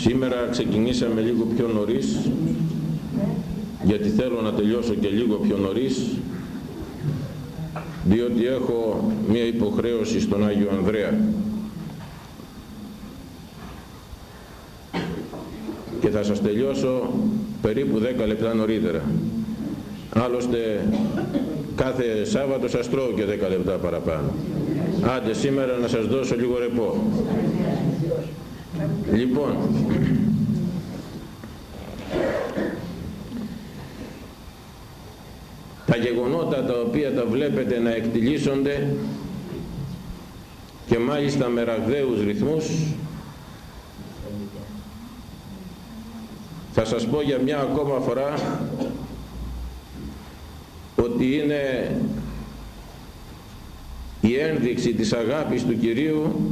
Σήμερα ξεκινήσαμε λίγο πιο νωρίς γιατί θέλω να τελειώσω και λίγο πιο νωρίς διότι έχω μία υποχρέωση στον Άγιο Ανδρέα. Και θα σας τελειώσω περίπου 10 λεπτά νωρίτερα. Άλλωστε κάθε Σάββατο σας τρώω και 10 λεπτά παραπάνω. Άντε σήμερα να σας δώσω λίγο ρεπό λοιπόν. Τα γεγονότα τα οποία τα βλέπετε να εκτιλήσονται και μάλιστα με ραγδαίους ρυθμούς θα σας πω για μια ακόμα φορά ότι είναι η ένδειξη της αγάπης του Κυρίου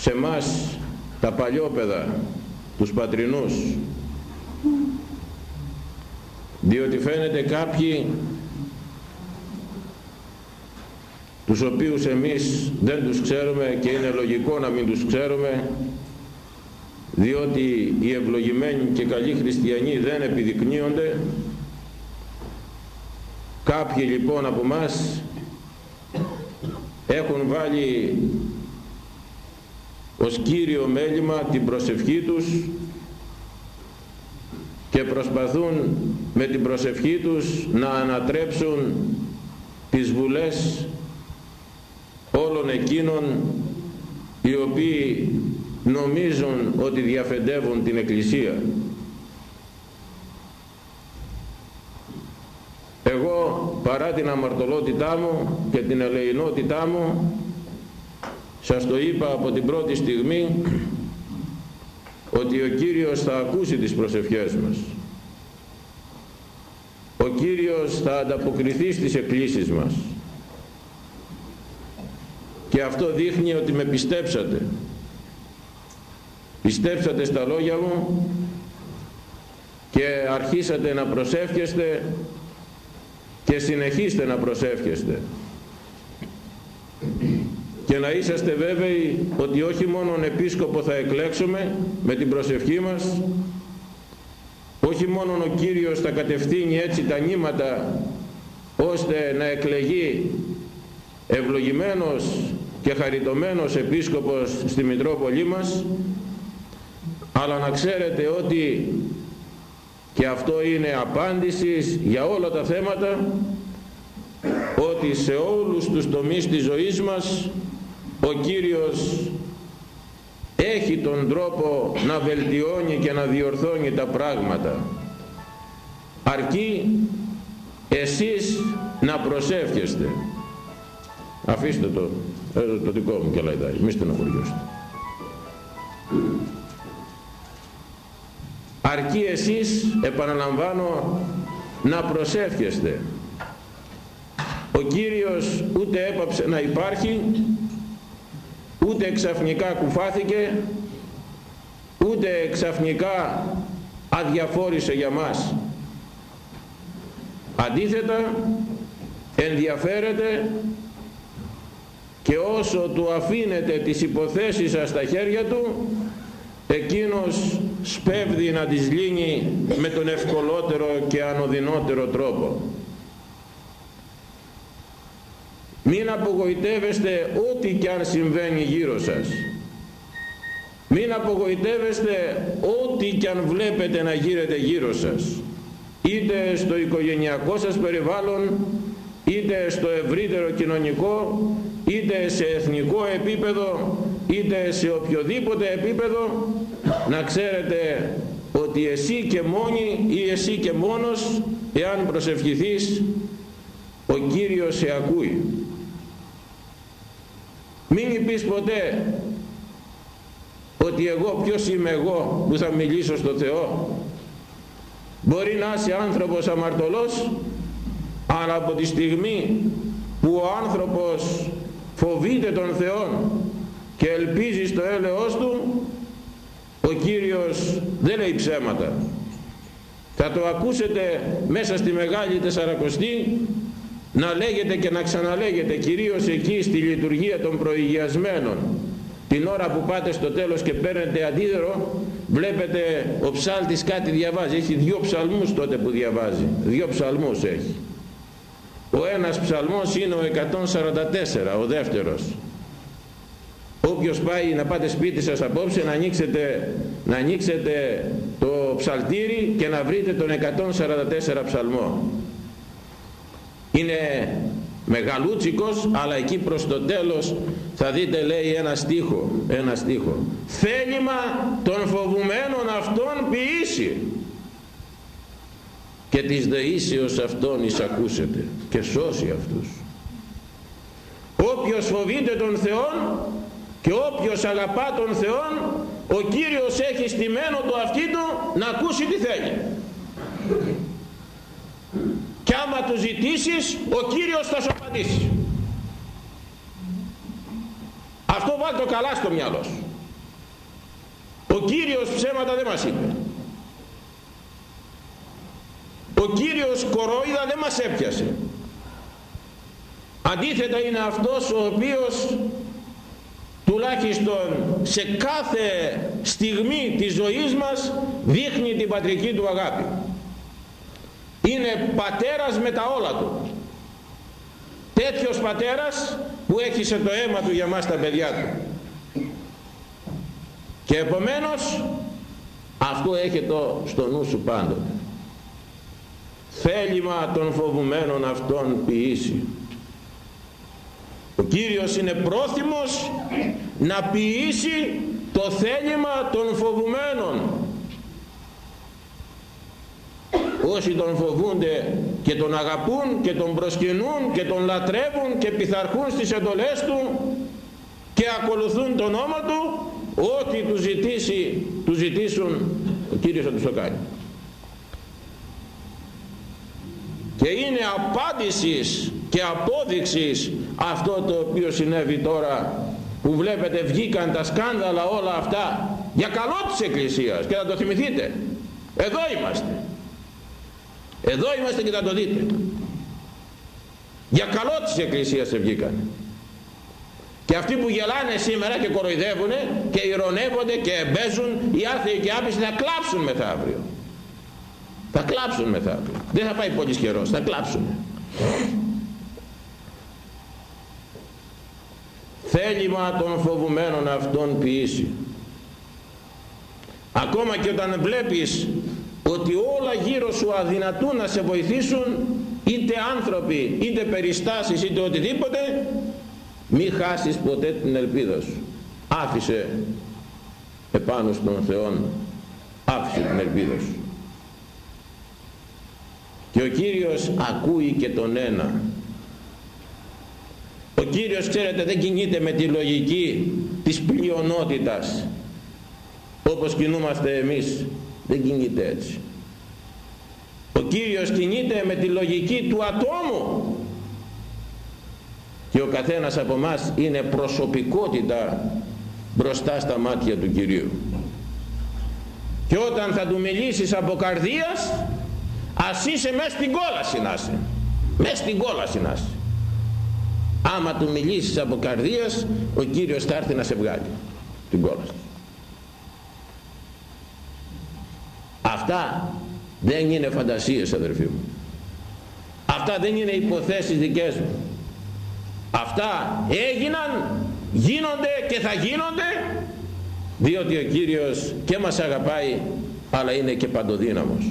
σε μας τα παλιόπαιδα, τους πατρινούς. Διότι φαίνεται κάποιοι τους οποίους εμείς δεν τους ξέρουμε και είναι λογικό να μην τους ξέρουμε διότι οι ευλογημένοι και καλοί χριστιανοί δεν επιδεικνύονται. Κάποιοι λοιπόν από μας έχουν βάλει ως κύριο μέλημα την προσευχή τους και προσπαθούν με την προσευχή τους να ανατρέψουν τις βουλές όλων εκείνων οι οποίοι νομίζουν ότι διαφεντεύουν την Εκκλησία. Εγώ παρά την αμαρτωλότητά μου και την ελεηνότητά μου σας το είπα από την πρώτη στιγμή ότι ο Κύριος θα ακούσει τις προσευχές μας. Ο Κύριος θα ανταποκριθεί στις εκκλήσεις μας. Και αυτό δείχνει ότι με πιστέψατε. Πιστέψατε στα λόγια μου και αρχίσατε να προσεύχεστε και συνεχίστε να προσεύχεστε και να είσαστε βέβαιοι ότι όχι μόνο επίσκοπο θα εκλέξουμε με την προσευχή μας όχι μόνο ο Κύριος θα κατευθύνει έτσι τα νήματα ώστε να εκλεγεί ευλογημένος και χαριτωμένος επίσκοπος στη Μητρόπολη μας αλλά να ξέρετε ότι και αυτό είναι απάντησης για όλα τα θέματα ότι σε όλους τους τομείς της ζωής μας ο Κύριος έχει τον τρόπο να βελτιώνει και να διορθώνει τα πράγματα. Αρκεί εσείς να προσεύχεστε. Αφήστε το ε, το δικό μου και λαϊδάκι μη στενοχωριώστε αρκεί εσείς επαναλαμβάνω να προσεύχεστε. Ο Κύριος ούτε έπαψε να υπάρχει ούτε ξαφνικά κουφάθηκε ούτε ξαφνικά αδιαφόρησε για μας. Αντίθετα ενδιαφέρεται και όσο του αφήνετε τις υποθέσεις σας στα χέρια του εκείνος σπέβδει να τις λύνει με τον ευκολότερο και ανωδυνότερο τρόπο μην απογοητεύεστε ό,τι και αν συμβαίνει γύρω σας. Μην απογοητεύεστε ό,τι και αν βλέπετε να γύρετε γύρω σας. Είτε στο οικογενειακό σας περιβάλλον είτε στο ευρύτερο κοινωνικό είτε σε εθνικό επίπεδο είτε σε οποιοδήποτε επίπεδο να ξέρετε ότι εσύ και μόνη ή εσύ και μόνος εάν προσευχηθείς ο Κύριος σε ακούει μην πεις ποτέ ότι εγώ ποιος είμαι εγώ που θα μιλήσω στο Θεό. Μπορεί να είσαι άνθρωπος αμαρτωλός αλλά από τη στιγμή που ο άνθρωπος φοβείται τον Θεό και ελπίζει στο έλεος του ο Κύριος δεν λέει ψέματα. Θα το ακούσετε μέσα στη Μεγάλη Τεσσαρακοστή να λέγεται και να ξαναλέγεται κυρίως εκεί στη λειτουργία των προηγιασμένων. Την ώρα που πάτε στο τέλος και παίρνετε αντίδωρο βλέπετε ο ψάλτης κάτι διαβάζει. Έχει δύο ψαλμούς τότε που διαβάζει. Δύο ψαλμούς έχει. Ο ένας ψαλμός είναι ο 144 ο δεύτερος. Όποιος πάει να πάτε σπίτι σας απόψε να ανοίξετε, να ανοίξετε το ψαλτήρι και να βρείτε τον 144 ψαλμό είναι μεγαλούτσικος αλλά εκεί προς το τέλος θα δείτε λέει ένα στίχο ένα στίχο. Θέλημα των φοβουμένων αυτών ποιήσει. Και της δεήσεως αυτών εισακούσετε και σώσει αυτούς. Όποιος φοβείται τον Θεόν και όποιος αγαπά τον Θεόν ο Κύριος έχει στημένο το αυτί του να ακούσει τι θέλει και άμα του ζητήσεις ο Κύριος θα σου απαντήσει. Αυτό βάλει το καλά στο μυαλό σου. Ο Κύριος ψέματα δεν μας είπε. Ο Κύριος κορόιδα δεν μας έπιασε. Αντίθετα είναι αυτός ο οποίος τουλάχιστον σε κάθε στιγμή της ζωής μας δείχνει την πατρική του αγάπη είναι πατέρας με τα όλα του. Τέτοιος πατέρας που έχισε το αίμα του για μας τα παιδιά του. Και επομένως αυτό έχει το στο νου σου πάντοτε. Θέλημα των φοβουμένων αυτών ποιήσει ο Κύριος είναι πρόθυμος να ποιήσει το θέλημα των φοβουμένων όσοι τον φοβούνται και τον αγαπούν και τον προσκυνούν και τον λατρεύουν και πειθαρχούν στις εντολές του και ακολουθούν τον νόμο του ό,τι του ζητήσει του ζητήσουν ο Κύριος θα τους το κάνει και είναι απάντησης και απόδειξης αυτό το οποίο συνέβη τώρα που βλέπετε βγήκαν τα σκάνδαλα όλα αυτά για καλό της Εκκλησίας. Και θα το θυμηθείτε. Εδώ είμαστε εδώ είμαστε και θα το δείτε. Για καλό της Εκκλησίας βγήκαν και αυτοί που γελάνε σήμερα και κοροϊδεύουν και ηρωνεύονται και εμπέζουν οι άθεοι και άπιστοι θα κλάψουν μεθαύριο. Θα κλάψουν μεθαύριο. Δεν θα πάει πολύς καιρός θα κλάψουν θέλημα των φοβουμένων αυτών ποιήσει ακόμα και όταν βλέπεις ότι όλα γύρω σου αδυνατούν να σε βοηθήσουν είτε άνθρωποι είτε περιστάσεις είτε οτιδήποτε μη χάσεις ποτέ την ελπίδα σου. Άφησε επάνω στον Θεό άφησε την ελπίδα σου. Και ο Κύριος ακούει και τον ένα. Ο Κύριος ξέρετε δεν κινείται με τη λογική της πλειονότητας όπως κινούμαστε εμείς δεν κινείται έτσι. Ο Κύριος κινείται με τη λογική του ατόμου. Και ο καθένας από μας είναι προσωπικότητα μπροστά στα μάτια του Κυρίου. Και όταν θα του μιλήσεις από καρδίας ας είσαι μέσα στην κόλαση να είσαι. Μέσα στην κόλαση να είσαι. Άμα του μιλήσεις από καρδίας ο Κύριος θα έρθει να σε βγάλει την κόλαση αυτά δεν είναι φαντασίες αδερφοί μου. Αυτά δεν είναι υποθέσεις δικές μου. Αυτά έγιναν γίνονται και θα γίνονται διότι ο Κύριος και μας αγαπάει αλλά είναι και παντοδύναμος.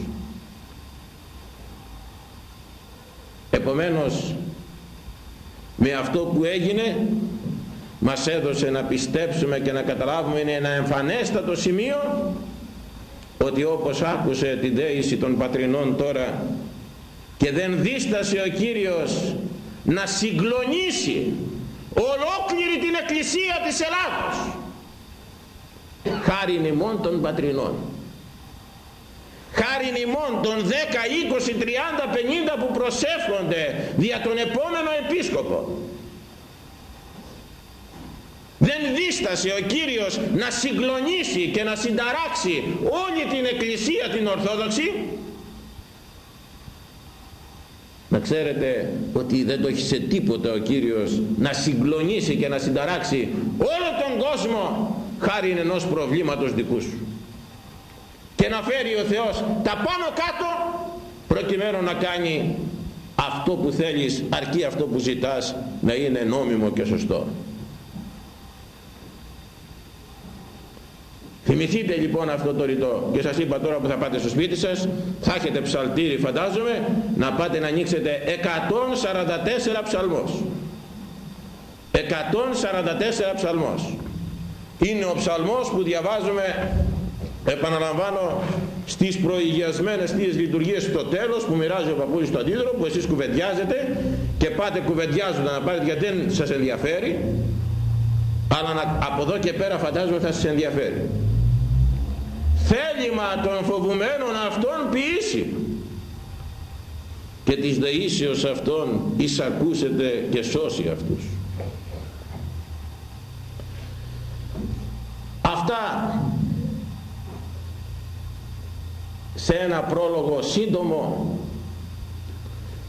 Επομένως με αυτό που έγινε μας έδωσε να πιστέψουμε και να καταλάβουμε είναι ένα εμφανέστατο σημείο ότι όπως άκουσε την δέηση των πατρινών τώρα και δεν δίστασε ο Κύριος να συγκλονίσει ολόκληρη την εκκλησία της Ελλάδος χάρη ημών των πατρινών χάρη ημών των 10, 20, 30, 50 που προσεύχονται δια τον επόμενο επίσκοπο δεν δίστασε ο Κύριος να συγκλονίσει και να συνταράξει όλη την εκκλησία την Ορθόδοξη. Να ξέρετε ότι δεν το έχει σε τίποτα ο Κύριος να συγκλονίσει και να συνταράξει όλο τον κόσμο χάρη ενός προβλήματος δικού σου. Και να φέρει ο Θεός τα πάνω κάτω προκειμένου να κάνει αυτό που θέλεις αρκεί αυτό που ζητάς να είναι νόμιμο και σωστό Θυμηθείτε λοιπόν αυτό το ρητό. Και σας είπα τώρα που θα πάτε στο σπίτι σας θα έχετε ψαλτήρι φαντάζομαι να πάτε να ανοίξετε 144 ψαλμός. 144 ψαλμός. Είναι ο ψαλμός που διαβάζουμε επαναλαμβάνω στις προηγιασμένες θείες λειτουργίες στο τέλος που μοιράζει ο παππούλης στο αντίδρο που εσείς κουβεντιάζετε και πάτε κουβεντιάζοντα να πάρετε γιατί δεν σας ενδιαφέρει αλλά από εδώ και πέρα φαντάζομαι θα σας ενδιαφέρει θέλημα των φοβουμένων αυτών ποιήσει και της δεήσεως αυτών εισακούσετε και σώσει αυτούς. Αυτά σε ένα πρόλογο σύντομο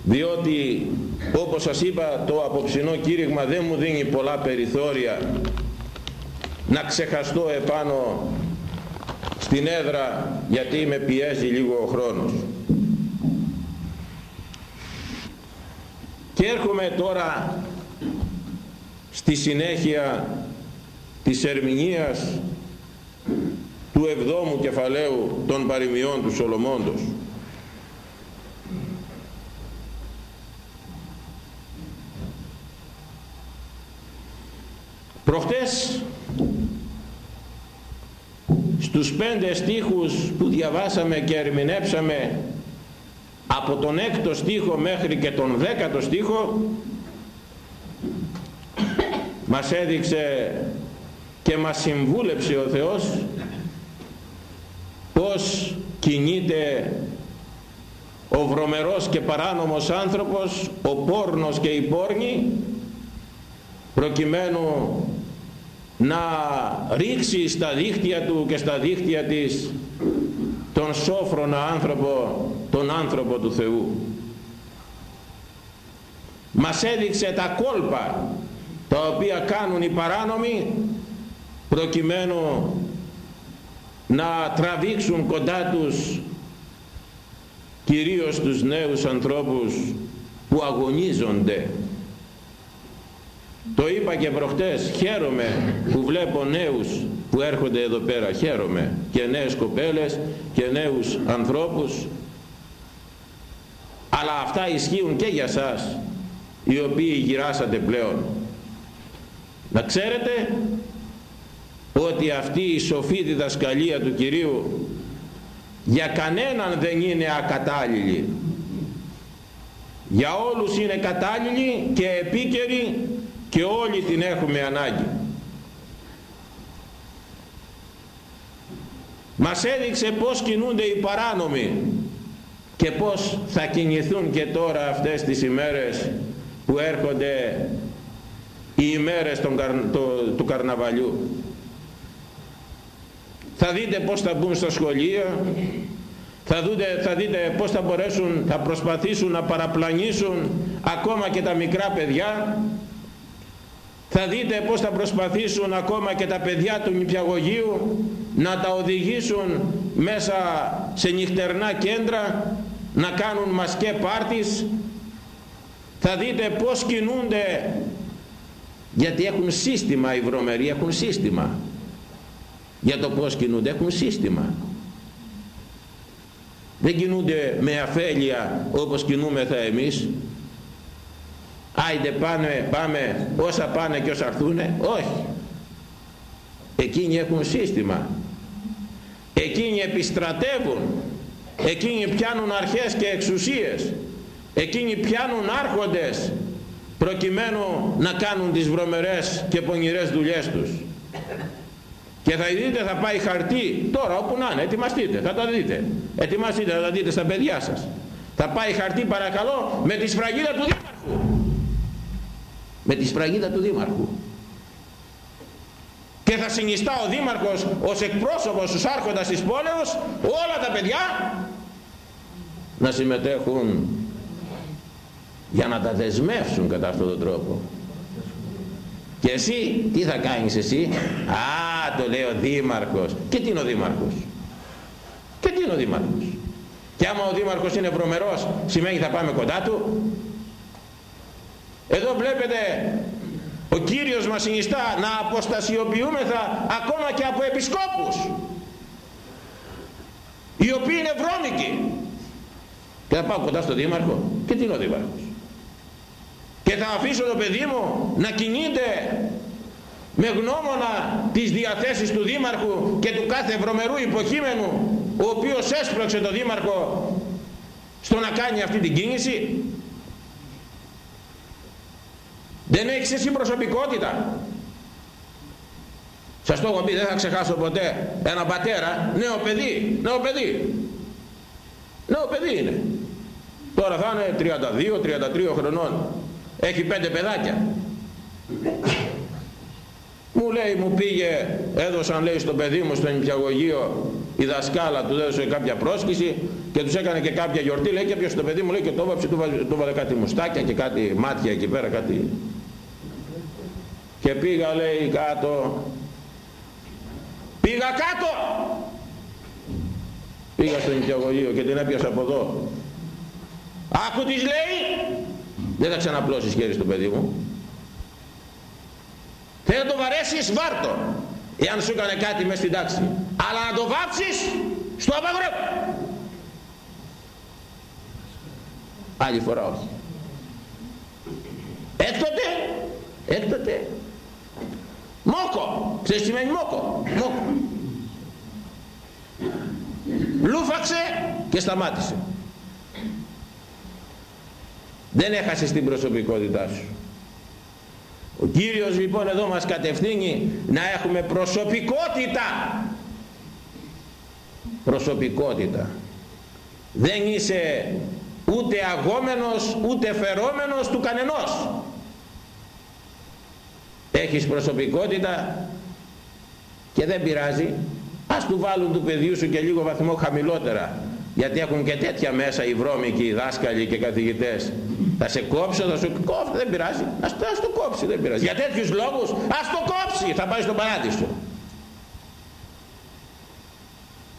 διότι όπως σας είπα το απόψινό κήρυγμα δεν μου δίνει πολλά περιθώρια να ξεχαστώ επάνω στην έδρα γιατί με πιέζει λίγο ο χρόνος. Και έρχομαι τώρα στη συνέχεια της ερμηνείας του εβδόμου κεφαλαίου των παροιμιών του Σολομώντος. Προχτές στους πέντε στίχους που διαβάσαμε και ερμηνεύσαμε από τον έκτο στίχο μέχρι και τον δέκατο στίχο μας έδειξε και μας συμβούλεψε ο Θεός πως κινείται ο βρωμερός και παράνομος άνθρωπος, ο πόρνος και η πόρνη προκειμένου να ρίξει στα δίχτυα του και στα δίχτυα της τον σόφρονα άνθρωπο, τον άνθρωπο του Θεού. Μας έδειξε τα κόλπα τα οποία κάνουν οι παράνομοι προκειμένου να τραβήξουν κοντά τους κυρίως τους νέους ανθρώπους που αγωνίζονται το είπα και προχτές χαίρομαι που βλέπω νέους που έρχονται εδώ πέρα χαίρομαι. Και νέες κοπέλες και νέους ανθρώπους. Αλλά αυτά ισχύουν και για σας οι οποίοι γυράσατε πλέον. Να ξέρετε ότι αυτή η σοφή διδασκαλία του Κυρίου για κανέναν δεν είναι ακατάλληλη. Για όλους είναι κατάλληλη και επίκαιρη και όλοι την έχουμε ανάγκη. Μας έδειξε πως κινούνται οι παράνομοι και πως θα κινηθούν και τώρα αυτές τις ημέρες που έρχονται οι ημέρες των, του καρναβαλιού. Θα δείτε πως θα μπουν στα σχολεία θα, δείτε, θα δείτε πως θα μπορέσουν θα προσπαθήσουν να παραπλανήσουν ακόμα και τα μικρά παιδιά θα δείτε πως θα προσπαθήσουν ακόμα και τα παιδιά του νηπιαγωγείου να τα οδηγήσουν μέσα σε νυχτερνά κέντρα να κάνουν μασκέ πάρτις. Θα δείτε πως κινούνται γιατί έχουν σύστημα οι βρωμεροί έχουν σύστημα. Για το πως κινούνται έχουν σύστημα. Δεν κινούνται με αφέλεια όπως κινούμεθα εμείς άιντε πάνε, πάμε όσα πάνε και όσα έρθουνε. Όχι. Εκείνοι έχουν σύστημα. Εκείνοι επιστρατεύουν. Εκείνοι πιάνουν αρχές και εξουσίες. Εκείνοι πιάνουν άρχοντες προκειμένου να κάνουν τις βρωμερές και πονηρές δουλειές τους. Και θα δείτε θα πάει χαρτί τώρα όπου να είναι ετοιμαστείτε θα τα δείτε. Ετοιμαστείτε θα τα δείτε στα παιδιά σας. Θα πάει χαρτί παρακαλώ με τη σφραγίδα του Δήμαρχου με τη σφραγίδα του Δήμαρχου. Και θα συνιστά ο Δήμαρχος ως εκπρόσωπος στους άρχοντας της πόλεως όλα τα παιδιά να συμμετέχουν για να τα δεσμεύσουν κατά αυτόν τον τρόπο. Και εσύ τι θα κάνεις εσύ; Α το λέει ο δήμαρχος. Και τι είναι ο δήμαρχος; Και τι είναι ο δήμαρχος; Και άμα ο δήμαρχος είναι βρωμερός σημαίνει θα πάμε κοντά του; Εδώ βλέπετε ο Κύριος μας συνιστά να αποστασιοποιούμεθα ακόμα και από επισκόπους οι οποίοι είναι βρώμικοι. Και θα πάω κοντά στο δήμαρχο. Και τι είναι ο δήμαρχος; Και θα αφήσω το παιδί μου να κινείται με γνώμονα τις διαθέσεις του δήμαρχου και του κάθε βρωμερού υποχήμενου ο οποίος έσπρωξε το δήμαρχο στο να κάνει αυτή την κίνηση δεν έχεις εσύ προσωπικότητα. Σας το έχω πει δεν θα ξεχάσω ποτέ ένα πατέρα νέο παιδί νέο παιδί. Νέο παιδί είναι. Τώρα θα είναι 32-33 χρονών. Έχει πέντε παιδάκια. Μου λέει μου πήγε έδωσαν λέει στο παιδί μου στο νηπιαγωγείο η δασκάλα του έδωσε κάποια πρόσκληση και τους έκανε και κάποια γιορτή. Λέει και ποιος το παιδί μου λέει και το έβαψε του βάλε κάτι μουστάκια και κάτι μάτια εκεί πέρα κάτι και πήγα λέει κάτω. Πήγα κάτω! Πήγα στο νηπιαγωγείο και την έπιασα από εδώ. Άκου της λέει! Δεν θα ξαναπλώσεις χέρι στο παιδί μου. Θέλει να το βαρέσεις βάρτο εάν σου έκανε κάτι μέσα στην τάξη. Αλλά να το βάψεις στο απαγορεύω άλλη φορά όχι. Έκτοτε έκτοτε μόκο. Ξέρεις τι σημαίνει μόκο; Μόκο. Λούφαξε και σταμάτησε. Δεν έχασες την προσωπικότητά σου. Ο Κύριος λοιπόν εδώ μας κατευθύνει να έχουμε προσωπικότητα. Προσωπικότητα. Δεν είσαι ούτε αγόμενος ούτε φερόμενος του κανενός έχεις προσωπικότητα και δεν πειράζει. Ας του βάλουν του παιδιού σου και λίγο βαθμό χαμηλότερα γιατί έχουν και τέτοια μέσα οι βρώμικοι, οι δάσκαλοι και οι καθηγητές. Θα σε κόψω, θα σου κόψω, δεν πειράζει. Ας, ας το κόψει, δεν πειράζει. Για τέτοιους λόγους ας το κόψει, θα πάει στον παράδεισο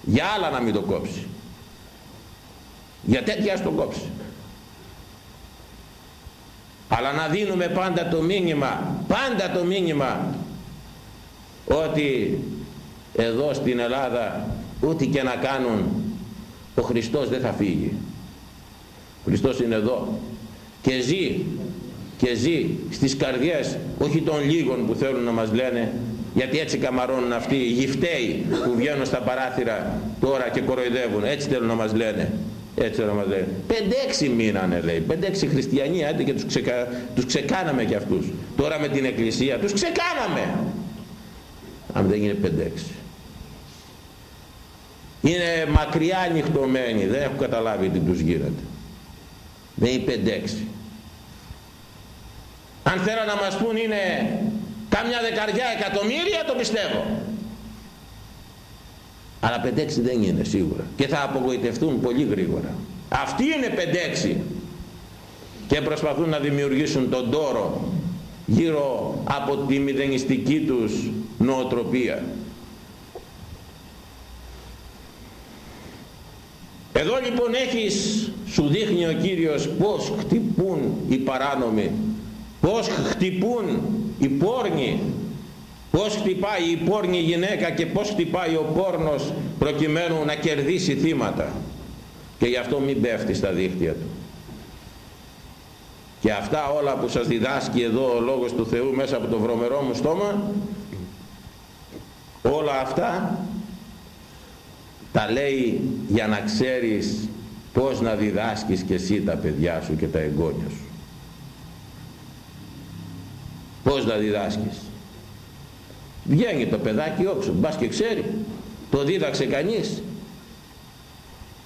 για άλλα να μην το κόψει. Για τέτοια ας το κόψει. Αλλά να δίνουμε πάντα το μήνυμα πάντα το μήνυμα ότι εδώ στην Ελλάδα ούτε και να κάνουν ο Χριστός δεν θα φύγει. Ο Χριστός είναι εδώ και ζει και ζει στις καρδιές όχι των λίγων που θέλουν να μας λένε γιατί έτσι καμαρώνουν αυτοί οι γυφταίοι που βγαίνουν στα παράθυρα τώρα και κοροϊδεύουν. Έτσι θέλουν να μας λένε έτσι να μας λένε πέντε-έξι μείνανε λέει. Πέντε-έξι χριστιανοί άντε και τους, ξεκα... τους ξεκάναμε και αυτούς. Τώρα με την εκκλησία τους ξεκάναμε. Αν δεν είναι πέντε-έξι είναι μακριά ανοιχτωμένοι δεν έχουν καταλάβει τι τους γίνεται δεν είναι πέντε-έξι αν θέλω να μας πούν είναι κάμια δεκαριά εκατομμύρια το πιστεύω αλλά 5-6 δεν είναι σίγουρα. Και θα απογοητευτούν πολύ γρήγορα. Αυτοί είναι 5-6 και προσπαθούν να δημιουργήσουν τον τόρο γύρω από τη μηδενιστική τους νοοτροπία. Εδώ λοιπόν έχεις σου δείχνει ο Κύριος πως χτυπούν οι παράνομοι πως χτυπούν οι πόρνοι πως χτυπάει η πόρνη γυναίκα και πως χτυπάει ο πόρνος προκειμένου να κερδίσει θύματα. Και γι' αυτό μην πέφτει στα δίχτυα του. Και αυτά όλα που σας διδάσκει εδώ ο Λόγος του Θεού μέσα από το βρωμερό μου στόμα όλα αυτά τα λέει για να ξέρεις πως να διδάσκεις και εσύ τα παιδιά σου και τα εγγόνια σου. Πως να διδάσκεις βγαίνει το παιδάκι όξο μπας και ξέρει. Το δίδαξε κανείς.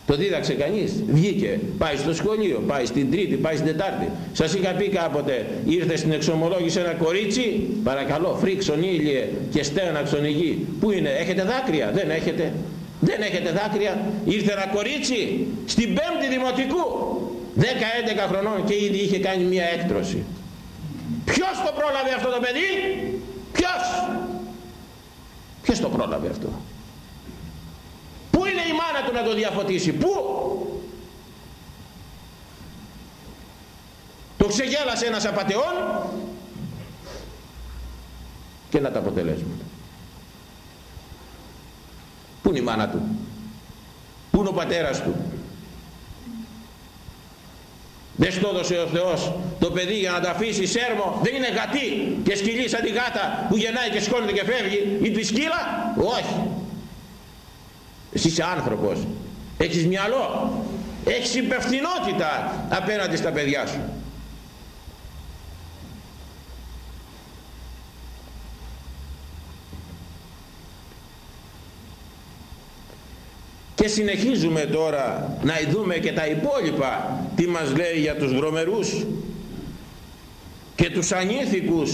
Το δίδαξε κανείς. Βγήκε πάει στο σχολείο πάει στην τρίτη πάει στην τετάρτη. Σας είχα πει κάποτε ήρθε στην εξομολόγηση ένα κορίτσι; Παρακαλώ φρίξον ήλιε και στέναξον η γη που είναι έχετε δάκρυα; Δεν έχετε. Δεν έχετε δάκρυα. Ήρθε ένα κορίτσι στην πέμπτη δημοτικού. 10-11 χρονών και ήδη είχε κάνει μια έκτρωση. Ποιος το πρόλαβε αυτό το παιδί; Ποιος; Ποιος το πρόλαβε αυτό; Πού είναι η μάνα του να το διαφωτίσει; Πού; Το ξεγέλασε ένας απατεών και να τα αποτελέσματα. Πού είναι η μάνα του; Πού είναι ο πατέρας του; Δεν στο έδωσε ο Θεός το παιδί για να τα αφήσει σέρμο δεν είναι γατί και σκυλί σαν τη γάτα που γεννάει και σκόνεται και φεύγει. Ή τη σκύλα; Όχι. Εσύ είσαι άνθρωπος. Έχεις μυαλό. Έχεις υπευθυνότητα απέναντι στα παιδιά σου και συνεχίζουμε τώρα να δούμε και τα υπόλοιπα τι μας λέει για τους δρομερούς και τους ανήθικους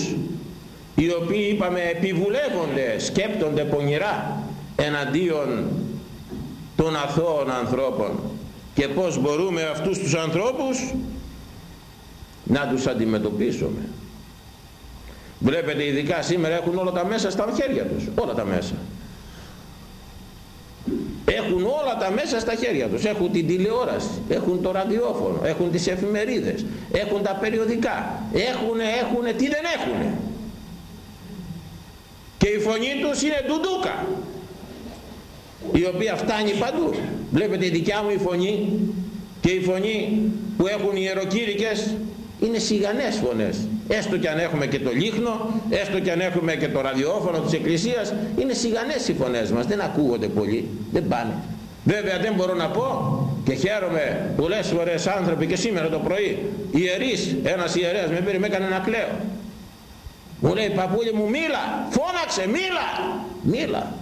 οι οποίοι είπαμε επιβουλεύονται σκέπτονται πονηρά εναντίον των αθώων ανθρώπων. Και πως μπορούμε αυτούς τους ανθρώπους να τους αντιμετωπίσουμε. Βλέπετε ειδικά σήμερα έχουν όλα τα μέσα στα χέρια τους. Όλα τα μέσα έχουν όλα τα μέσα στα χέρια τους. Έχουν την τηλεόραση, έχουν το ραδιόφωνο έχουν τις εφημερίδες έχουν τα περιοδικά. Έχουν, έχουν, τι δεν έχουν και η φωνή τους είναι ντουντούκα η οποία φτάνει παντού. Βλέπετε η δικιά μου η φωνή και η φωνή που έχουν οι ιεροκήρυκες είναι σιγανές φωνές έστω και αν έχουμε και το λίχνο έστω και αν έχουμε και το ραδιόφωνο της Εκκλησίας είναι σιγανές οι φωνές μας δεν ακούγονται πολύ δεν πάνε. Βέβαια δεν μπορώ να πω και χαίρομαι πολλές φορές άνθρωποι και σήμερα το πρωί ιερείς ένας ιερέας με πήρε με έκανε να κλαίω μου λέει παππούλη μου μίλα φώναξε μίλα μίλα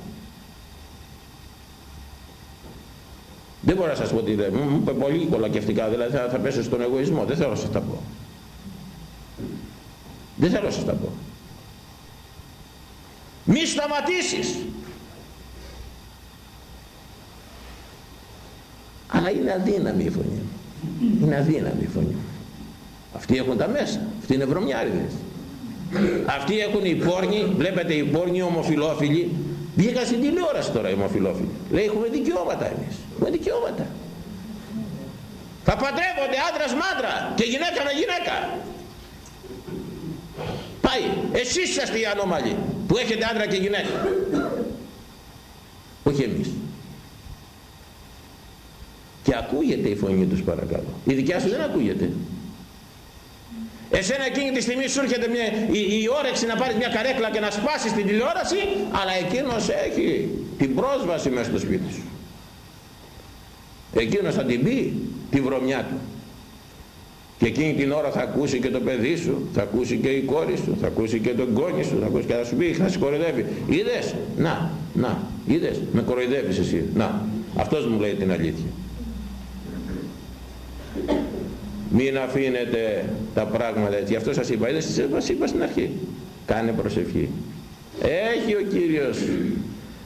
δεν μπορώ να σας πω τι λέει μου είπε πολύ κολακευτικά δηλαδή θα, θα πέσω στον εγωισμό δεν θέλω να σας τα πω δεν θέλω να σας τα πω. Μη σταματήσεις. Αλλά είναι αδύναμη η φωνή. Είναι αδύναμη η φωνή. Αυτοί έχουν τα μέσα. Αυτοί είναι βρωμιάριδες. Αυτοί έχουν οι πόρνοι. Βλέπετε οι πόρνοι ομοφιλόφιλοι. Βγήκαν στην τηλεόραση τώρα οι ομοφιλόφιλοι. Λέει έχουμε δικαιώματα εμείς. Έχουμε δικαιώματα θα παντρεύονται άντρας μάντρα και γυναίκα με γυναίκα πάει. Εσείς είσαστε οι ανώμαλοι που έχετε άντρα και γυναίκα. Όχι εμείς. Και ακούγεται η φωνή τους παρακαλώ. Η δικιά σου δεν ακούγεται. Εσένα εκείνη τη στιγμή σου έρχεται μια, η, η όρεξη να πάρεις μια καρέκλα και να σπάσεις την τηλεόραση αλλά εκείνος έχει την πρόσβαση μέσα στο σπίτι σου. Εκείνος θα την πει τη βρωμιά του. Και εκείνη την ώρα θα ακούσει και το παιδί σου, θα ακούσει και η κόρη σου, θα ακούσει και τον κόνη σου, θα ακούσει και θα σου πει, θα σε κοροϊδεύει. Είδες, να, να, είδες, με κοροϊδεύεις εσύ, να. Αυτός μου λέει την αλήθεια. Μην αφήνετε τα πράγματα έτσι. Γι' αυτό σας είπα, είδες, σας είπα στην αρχή. Κάνε προσευχή. Έχει ο Κύριος,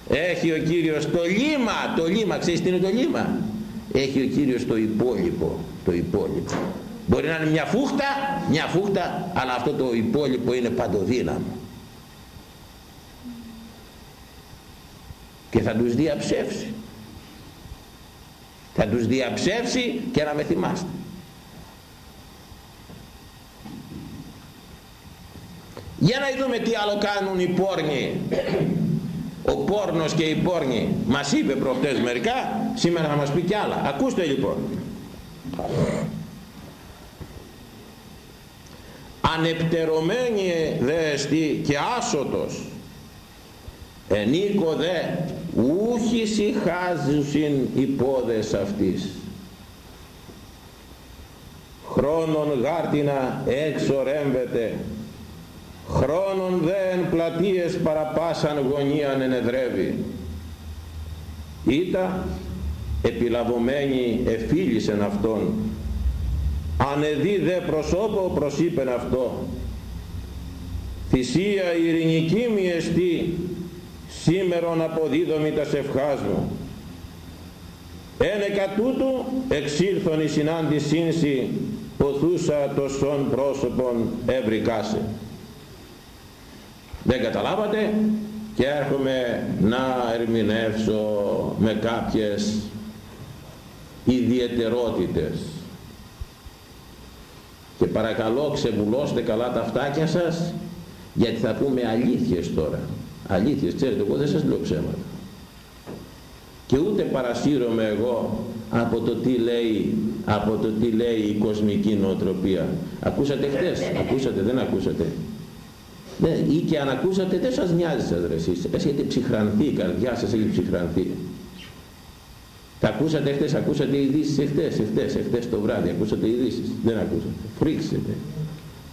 έχει ο Κύριος το λίμα, το λίμα, ξέρεις τι είναι το λίμα; Έχει ο Κύριος το υπόλοιπο, το υπόλοιπο. Μπορεί να είναι μια φούχτα, μια φούχτα, αλλά αυτό το υπόλοιπο είναι παντοδύναμο. Και θα τους διαψεύσει. Θα τους διαψεύσει και να με θυμάστε. Για να δούμε τι άλλο κάνουν οι πόρνοι. Ο πόρνος και οι πόρνοι μας είπε προχτές μερικά, σήμερα θα μας πει κι άλλα. Ακούστε λοιπόν ανεπτερωμένη δε εστί και άσωτος. Ενίκο δε ούχι συχάζουσιν υπόδες αυτής. Χρόνων γάρτινα εξορέμβεται χρόνων δε εν πλατείες παραπάσαν γωνίαν ενεδρεύει. Ήτα επιλαβωμένη εφίλησεν αυτόν ανεδί δε προσώπο προσείπεν αυτό. Θυσία ειρηνική μη εστί σήμερον αποδίδομη τας σευχάς μου. Ένεκα τούτου εξήλθον η συνάντησή ποθούσα το σον πρόσωπον ευρικάσε. Δεν καταλάβατε και έρχομαι να ερμηνεύσω με κάποιες ιδιαιτερότητες και παρακαλώ ξεβουλώστε καλά τα φτάκια σας γιατί θα πούμε αλήθειες τώρα. Αλήθειες ξέρετε εγώ δεν σας λέω ψέματα. Και ούτε παρασύρωμαι εγώ από το τι λέει από το τι λέει η κοσμική νοοτροπία. Ακούσατε χτες; Ακούσατε δεν ακούσατε. Ναι, ή και αν ακούσατε δεν σας νοιάζει σας ρε εσείς. Έχετε ψυχρανθεί η καρδιά σας έχει ψυχρανθεί τα ακούσατε χτες, ακούσατε ειδήσεις εχθές, εχθές, εχθές το βράδυ, ακούσατε ειδήσεις, δεν ακούσατε. Φρίξετε,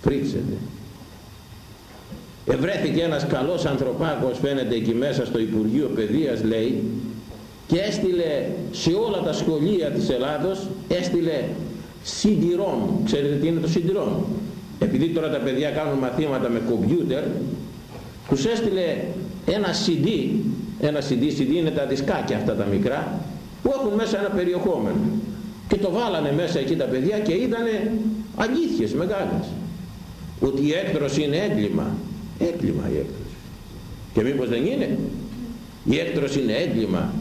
φρίξετε. Ευρέθηκε ένας καλός ανθρωπάκος φαίνεται εκεί μέσα στο Υπουργείο Παιδείας λέει και έστειλε σε όλα τα σχολεία της Ελλάδος έστειλε συντηρών. Ξέρετε τι είναι το συντηρών. Επειδή τώρα τα παιδιά κάνουν μαθήματα με κομπιούτερ τους έστειλε ένα CD, ένα CD, CD είναι τα δισκάκια αυτά τα μικρά που έχουν μέσα ένα περιεχόμενο. Και το βάλανε μέσα εκεί τα παιδιά και είδανε αλήθειες μεγάλες. Ότι η έκτρωση είναι έγκλημα. Έγκλημα η έκτρωση και μήπως δεν είναι; Η έκτρωση είναι έγκλημα.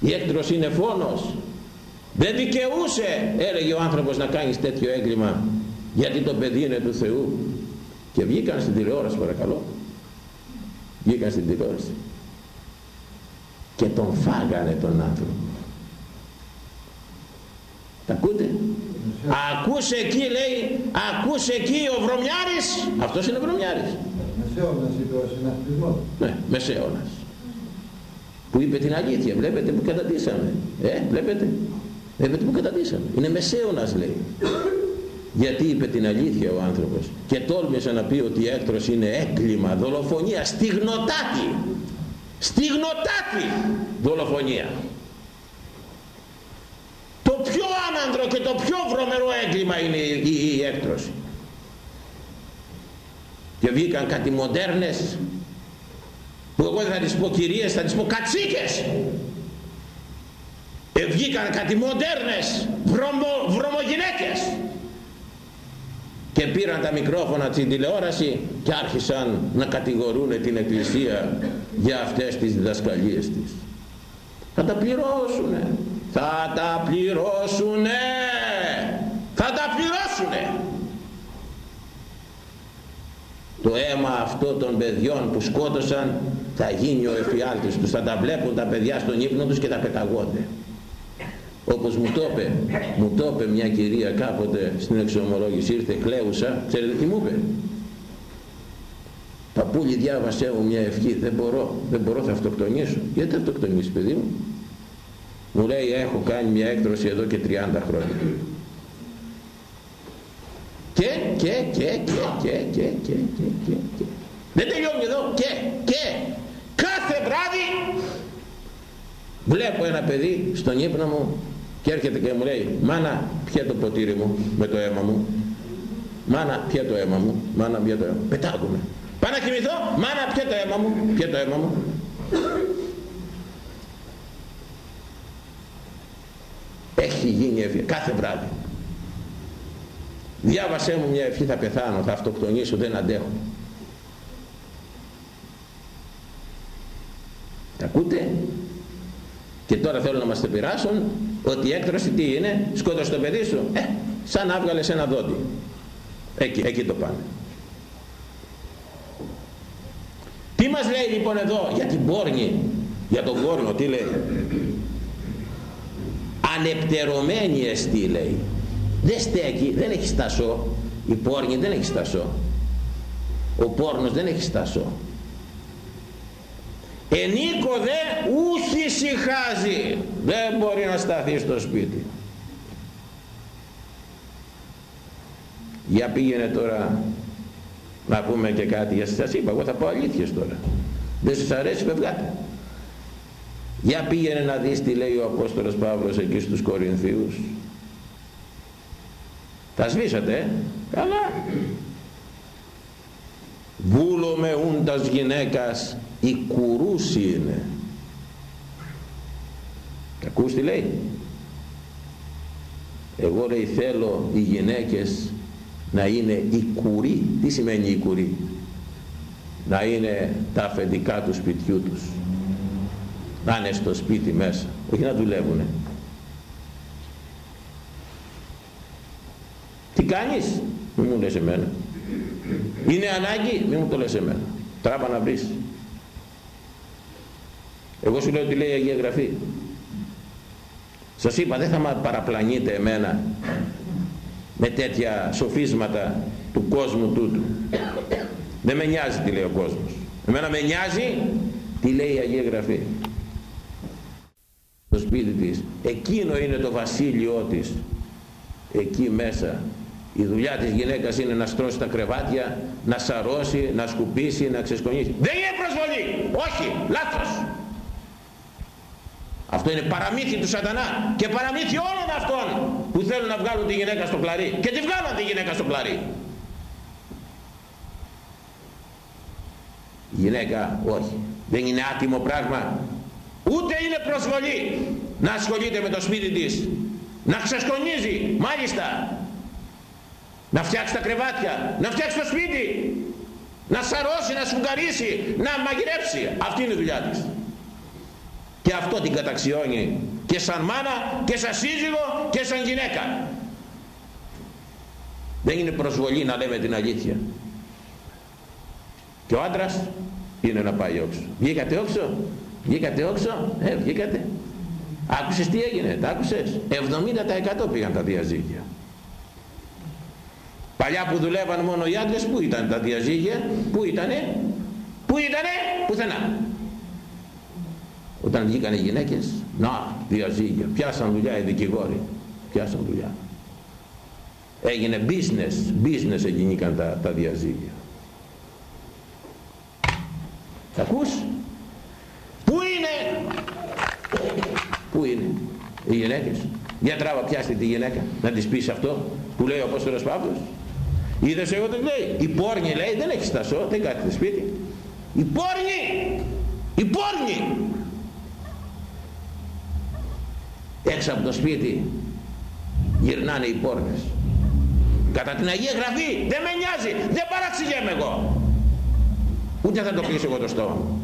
Η έκτρωση είναι φόνος. Δεν δικαιούσε έλεγε ο άνθρωπος να κάνεις τέτοιο έγκλημα γιατί το παιδί είναι του Θεού. Και βγήκαν στην τηλεόραση παρακαλώ. Βγήκαν στην τηλεόραση. Και τον φάγανε τον άνθρωπο τα ακούτε; Ακούσε εκεί λέει ακούσε εκεί ο Βρωμιάρης. Αυτός είναι Βρωμιάρης. Μεσαίωνας είπε ο συνασπισμός ναι Μεσαίωνας. Που είπε την αλήθεια βλέπετε που καταντήσαμε. Ε βλέπετε. Βλέπετε που καταντήσαμε. Είναι Μεσαίωνας λέει. Γιατί είπε την αλήθεια ο άνθρωπος. Και τόλμησε να πει ότι η έκτρωση είναι έγκλημα, δολοφονία, στιγνοτάτη. Στιγνοτάτη δολοφονία το πιο άνανδρο και το πιο βρωμερό έγκλημα είναι η, η, η έκτρωση. Και βγήκαν κάτι μοντέρνες που εγώ δεν θα τις πω κυρίες θα τις πω κατσίκες. Ε, βγήκαν κάτι μοντέρνες βρωμο, βρωμογυναίκες. Και πήραν τα μικρόφωνα στην τηλεόραση και άρχισαν να κατηγορούν την Εκκλησία για αυτές τις διδασκαλίες της. Θα τα πληρώσουνε θα τα πληρώσουνε. Θα τα πληρώσουνε. Το αίμα αυτό των παιδιών που σκότωσαν θα γίνει ο εφιάλτης τους. Θα τα βλέπουν τα παιδιά στον ύπνο τους και τα πεταγόνται. Όπως μου το είπε μου το είπε μια κυρία κάποτε στην εξομολόγηση ήρθε κλαίουσα ξέρετε τι μου είπε; Παππούλη διάβασέ μου μια ευχή δεν μπορώ, δεν μπορώ θα αυτοκτονήσω γιατί αυτοκτονήσεις παιδί μου μου λέει έχω κάνει μια έκτρωση εδώ και 30 χρόνια και και και και και και και και και και. Δεν τελειώνει εδώ. Και και. Κάθε βράδυ βλέπω ένα παιδί στον ύπνο μου και έρχεται και μου λέει μάνα πιέ το ποτήρι μου με το αίμα μου μάνα πιέ το αίμα μου μάνα πιέ το αίμα μου πετάγουμε πάω να κοιμηθώ μάνα πιέ το αίμα μου πιέ το αίμα μου έχει γίνει ευχή κάθε βράδυ. Διάβασέ μου μια ευχή θα πεθάνω θα αυτοκτονήσω δεν αντέχω. Τα ακούτε; Και τώρα θέλουν να μας πειράσουν ότι η έκτρωση τι είναι; Σκότωσε το παιδί σου; Ε, σαν να έβγαλες ένα δόντι. Εκεί, εκεί το πάνε. Τι μας λέει λοιπόν εδώ; Για την πόρνη. Για τον πόρνο τι λέει; Ανεπτερωμένη εστί λέει. Δεν στέκει, δεν έχει στασό. Η πόρνη δεν έχει στασό. Ο πόρνος δεν έχει στασό. Ενίκο δε ούχι συχάζει. Δεν μπορεί να σταθεί στο σπίτι. Για πήγαινε τώρα να πούμε και κάτι. Για σας είπα εγώ θα πω αλήθειες τώρα. Δεν σας αρέσει φευγάτε για πήγαινε να δεις τι λέει ο Απόστολος Παύλος εκεί στους Κορινθίους. Τα σβήσατε ε; καλά. Βούλο με ούντας γυναίκας η κουρούση είναι. Ακούς τι λέει; Εγώ λέει θέλω οι γυναίκες να είναι η κουρή τι σημαίνει η κουρή να είναι τα αφεντικά του σπιτιού τους να είναι στο σπίτι μέσα. Όχι να δουλεύουνε. Τι κάνεις; Μη μου λες εμένα. Είναι ανάγκη; Μη μου το λες εμένα. Τράβα να βρεις. Εγώ σου λέω τι λέει η Αγία Γραφή. Σας είπα δεν θα με παραπλανείτε εμένα με τέτοια σοφίσματα του κόσμου τούτου. Δεν με νοιάζει τι λέει ο κόσμος. Εμένα με νοιάζει τι λέει η Αγία Γραφή το σπίτι της εκείνο είναι το βασίλειό της. Εκεί μέσα η δουλειά της γυναίκας είναι να στρώσει τα κρεβάτια να σαρώσει, να σκουπίσει, να ξεσκονίσει. Δεν είναι προσβολή, όχι, λάθος. Αυτό είναι παραμύθι του σατανά και παραμύθι όλων αυτών που θέλουν να βγάλουν τη γυναίκα στο πλαρί και τη βγάλουν τη γυναίκα στο πλαρί. Η γυναίκα όχι. Δεν είναι άτιμο πράγμα ούτε είναι προσβολή να ασχολείται με το σπίτι της. Να ξεσκονίζει μάλιστα. Να φτιάξει τα κρεβάτια να φτιάξει το σπίτι. Να σαρώσει, να σφουγγαρίσει να μαγειρέψει. Αυτή είναι η δουλειά της. Και αυτό την καταξιώνει και σαν μάνα και σαν σύζυγο και σαν γυναίκα. Δεν είναι προσβολή να λέμε την αλήθεια. Και ο άντρας είναι να πάει όξω βγήκατε όξω βγήκατε όξω ε βγήκατε. Άκουσες τι έγινε τα άκουσες. 70% πήγαν τα διαζύγια. Παλιά που δουλεύαν μόνο οι άντρες που ήταν τα διαζύγια που ήτανε που ήτανε πουθενά. Όταν βγήκαν οι γυναίκες να διαζύγια πιάσαν δουλειά οι δικηγόροι πιάσαν δουλειά. Έγινε business business έγινηκαν τα, τα διαζύγια. Θα ακούς; Πού είναι; Πού είναι οι γυναίκες. Για τράβα πιάστε τη γυναίκα. Να της πεις αυτό που λέει ο Απόστολος Παύλος. Είδες εγώ τι λέει. Η πόρνη λέει δεν έχει στασό δεν κάθεται σπίτι. Η πόρνη! Η πόρνη! Έξω από το σπίτι γυρνάνε οι πόρνες. Κατά την Αγία Γραφή δεν με νοιάζει. Δεν παραξηγέμαι εγώ. Ούτε θα το κλείσω εγώ το στόμα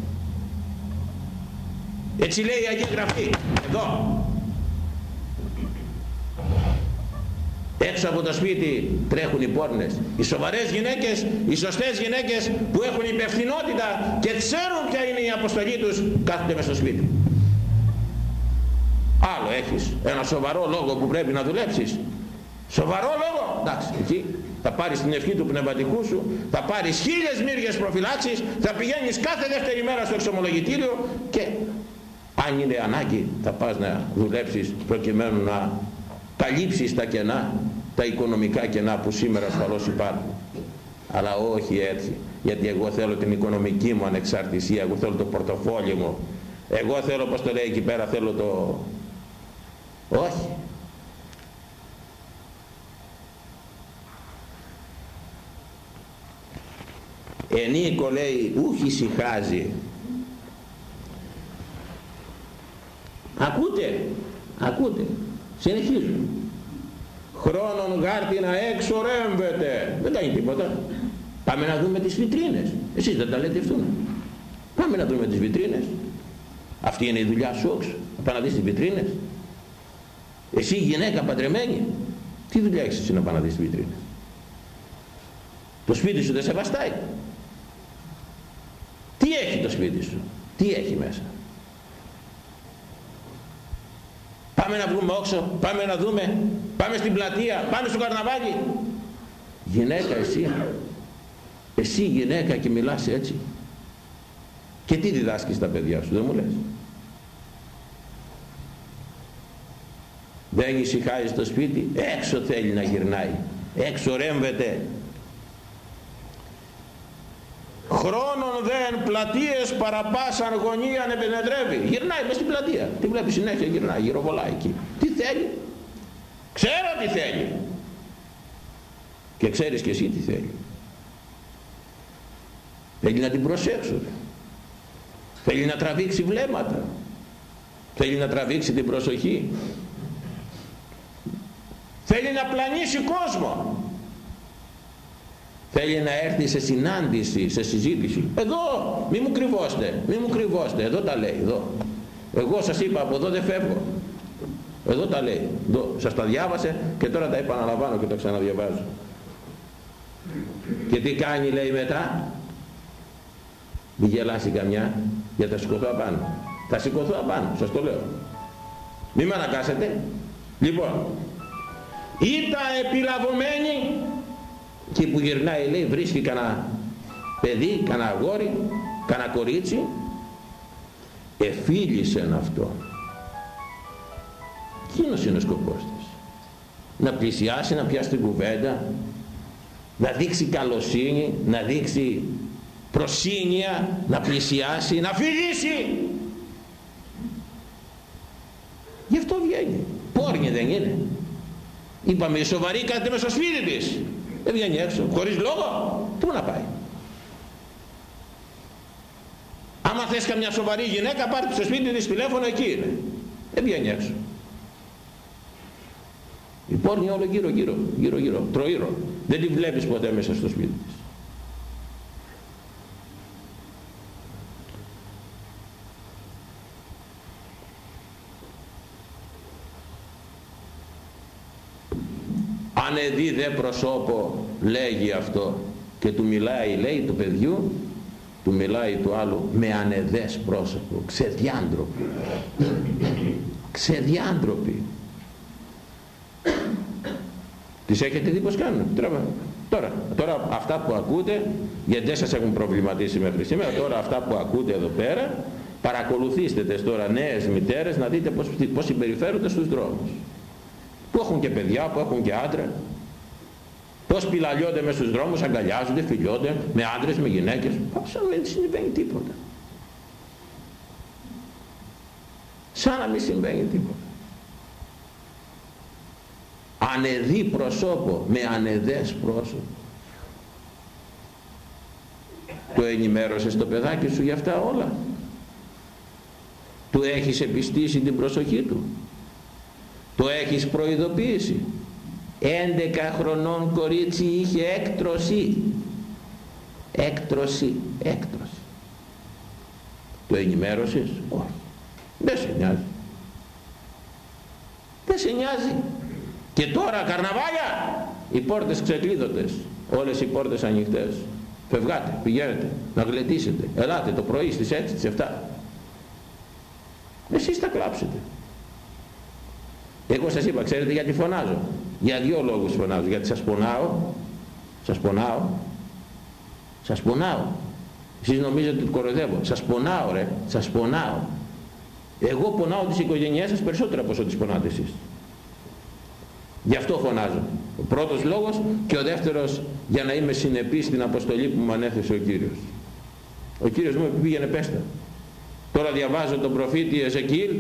έτσι λέει η Αγία Γραφή. Εδώ. Έξω από το σπίτι τρέχουν οι πόρνες. Οι σοβαρές γυναίκες οι σωστές γυναίκες που έχουν υπευθυνότητα και ξέρουν ποια είναι η αποστολή τους κάθονται μέσα στο σπίτι. Άλλο έχεις. Ένα σοβαρό λόγο που πρέπει να δουλέψεις. Σοβαρό λόγο. Εντάξει εκεί. Θα πάρεις την ευχή του πνευματικού σου θα πάρεις χίλιες μύριες προφυλάξεις θα πηγαίνεις κάθε δεύτερη μέρα στο εξομολογητήριο και αν είναι ανάγκη θα πας να δουλέψεις προκειμένου να καλύψεις τα κενά τα οικονομικά κενά που σήμερα ασφαλώς υπάρχουν. Αλλά όχι έτσι γιατί εγώ θέλω την οικονομική μου ανεξαρτησία εγώ θέλω το πορτοφόλι μου. Εγώ θέλω πως το λέει εκεί πέρα θέλω το όχι. Ενίκο λέει ούχ ησυχάζει ακούτε; Ακούτε. Συνεχίζουν χρόνων γάρτη να εξορέμβεται δεν κάνει τίποτα. Πάμε να δούμε τις βιτρίνες. Εσείς δεν τα λέτε αυτούν πάμε να δούμε τις βιτρίνες. Αυτή είναι η δουλειά σου όξω πάμε να δεις τις βιτρίνες. Εσύ γυναίκα παντρεμένη τι δουλειά έχεις εσύ να πάει να δεις τις βιτρίνες; Το σπίτι σου δεν σε βαστάει. Τι έχει το σπίτι σου; Τι έχει μέσα; Πάμε να βγούμε όξο πάμε να δούμε. Πάμε στην πλατεία πάμε στο καρναβάλι γυναίκα εσύ. Εσύ γυναίκα και μιλάς έτσι. Και τι διδάσκεις τα παιδιά σου δεν μου λες; Δεν ησυχάζει στο σπίτι έξω θέλει να γυρνάει. Έξω ρέμβεται χρόνων δεν πλατείες παραπάσαν γωνία επενεδρεύει γυρνάει μες στην πλατεία. Τη βλέπει συνέχεια γυρνάει γυροβολάει εκεί. Τι θέλει; Ξέρω τι θέλει. Και ξέρεις και εσύ τι θέλει. Θέλει να την προσέξουν. Θέλει να τραβήξει βλέμματα. Θέλει να τραβήξει την προσοχή. Θέλει να πλανήσει κόσμο θέλει να έρθει σε συνάντηση, σε συζήτηση. Εδώ μη μου κρυβώστε μη μου κρυβώστε, εδώ τα λέει εδώ. Εγώ σας είπα από εδώ δεν φεύγω. Εδώ τα λέει. Εδώ, σας τα διάβασε και τώρα τα επαναλαμβάνω και τα ξαναδιαβάζω. Και τι κάνει λέει μετά; Μη γελάσει καμιά γιατί θα σηκωθώ απάνω. Θα σηκωθώ απάνω σας το λέω. Μη με αναγκάσετε. Λοιπόν ήταν επιλαβωμένη και που γυρνάει λέει βρίσκει κανένα παιδί, κανένα αγόρι, κανένα κορίτσι. Εφίλησε αυτό εκείνος είναι ο σκοπός της. Να πλησιάσει, να πιάσει την κουβέντα να δείξει καλοσύνη να δείξει προσύνια να πλησιάσει, να φιλήσει. Γι' αυτό βγαίνει. Πόρνη δεν είναι. Είπαμε σοβαρή κάτι μέσα στο σπίτι της δεν βγαίνει έξω. Χωρίς λόγο πού να πάει. Άμα θες καμιά σοβαρή γυναίκα πάρει στο σπίτι της τηλέφωνο εκεί είναι. Δεν βγαίνει έξω. Η πόρνη όλο γύρω γύρω γύρω γύρω τροήρω. Δεν τη βλέπεις ποτέ μέσα στο σπίτι της αν δει δε προσώπο λέγει αυτό και του μιλάει λέει του παιδιού του μιλάει του άλλου με ανεδές πρόσωπο ξεδιάντροποι ξεδιάντροποι τις έχετε δει πως κάνουν. Τώρα, τώρα, τώρα αυτά που ακούτε γιατί δεν σας έχουν προβληματίσει μέχρι σήμερα τώρα αυτά που ακούτε εδώ πέρα παρακολουθήστε τες τώρα νέες μητέρες να δείτε πως, πως συμπεριφέρονται στους δρόμους που έχουν και παιδιά, που έχουν και άντρα. Πως πιλαλιώνται μέσα στους δρόμους, αγκαλιάζονται, φιλιώνται με άντρες, με γυναίκες. Σαν να μην συμβαίνει τίποτα. Σαν να μην συμβαίνει τίποτα. Ανεδί προσώπο με ανεδές πρόσωπο. Το ενημέρωσες το παιδάκι σου για αυτά όλα. Του έχεις επιστήσει την προσοχή του το έχεις προειδοποιήσει. 11 χρονών κορίτσι είχε έκτρωση. Έκτρωση έκτρωση. Το ενημέρωσες; Όχι. Δεν σε νοιάζει. Δεν σε νοιάζει. Και τώρα καρναβάλια οι πόρτες ξεκλείδωτες. Όλες οι πόρτες ανοιχτές. Φευγάτε, πηγαίνετε να γλεντήσετε ελάτε το πρωί στις 6, στις 7 εσείς θα κλάψετε εγώ σας είπα, ξέρετε γιατί φωνάζω; Για δύο λόγους φωνάζω. Γιατί σας πονάω, σας πονάω, σας πονάω. Εσείς νομίζετε ότι κοροϊδεύω. Σας πονάω ρε, σας πονάω. Εγώ πονάω τις οικογένειές σας περισσότερο από όσο τις πονάτε εσείς. Γι' αυτό φωνάζω. Ο πρώτος λόγος και ο δεύτερος για να είμαι συνεπής στην αποστολή που μου ανέθεσε ο Κύριος. Ο Κύριος μου πήγαινε πέστα. Τώρα διαβάζω τον προφήτη Εζεκίλ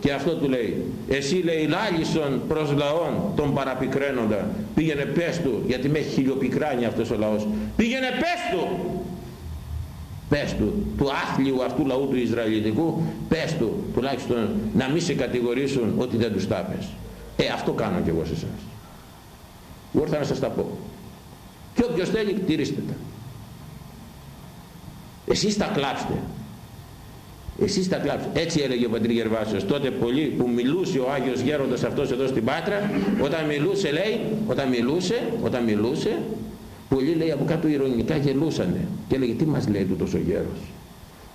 και αυτό του λέει. Εσύ λέει λάλησον προς λαόν τον παραπικραίνοντα. Πήγαινε πες του γιατί με έχει χιλιοπικράνει αυτός ο λαός. Πήγαινε πες του. Πες του, του άθλιου αυτού λαού του Ισραηλιτικού, πες του τουλάχιστον να μην σε κατηγορήσουν ότι δεν τους τα πες. Ε, αυτό κάνω κι εγώ σε εσάς. Ήρθα να σας τα πω. Και όποιος θέλει, τηρήστε τα. Εσείς τα κλάψτε εσείς τα κλάψετε. Έτσι έλεγε ο πατήρ Γερβάσιος τότε πολύ που μιλούσε ο Άγιος Γέροντας αυτός εδώ στην Πάτρα όταν μιλούσε λέει όταν μιλούσε, όταν μιλούσε πολλοί λέει από κάτω ηρωνικά γελούσανε. Και έλεγε τι μας λέει τούτος ο γέρος;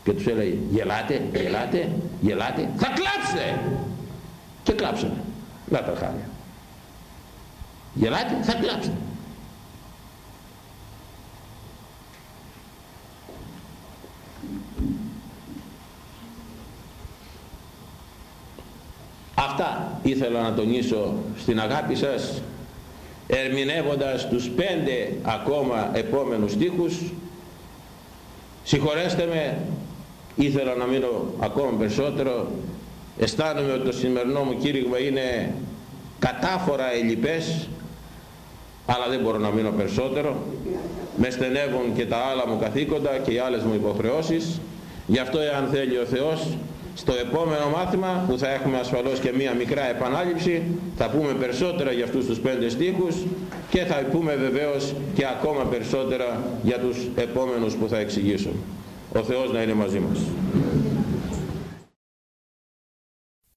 Και τους έλεγε γελάτε, γελάτε, γελάτε θα κλάψετε! Και κλάψανε. Να τα χάρια γελάτε θα κλάψετε Αυτά ήθελα να τονίσω στην αγάπη σας ερμηνεύοντας τους πέντε ακόμα επόμενους στίχους. Συγχωρέστε με ήθελα να μείνω ακόμα περισσότερο. Αισθάνομαι ότι το σημερινό μου κήρυγμα είναι κατάφορα ελλειπές αλλά δεν μπορώ να μείνω περισσότερο. Με στενεύουν και τα άλλα μου καθήκοντα και οι άλλες μου υποχρεώσεις. Γι' αυτό εάν θέλει ο Θεός στο επόμενο μάθημα που θα έχουμε ασφαλώς και μία μικρά επανάληψη θα πούμε περισσότερα για αυτούς τους πέντε στίχους και θα πούμε βεβαίως και ακόμα περισσότερα για τους επόμενους που θα εξηγήσω. Ο Θεός να είναι μαζί μας.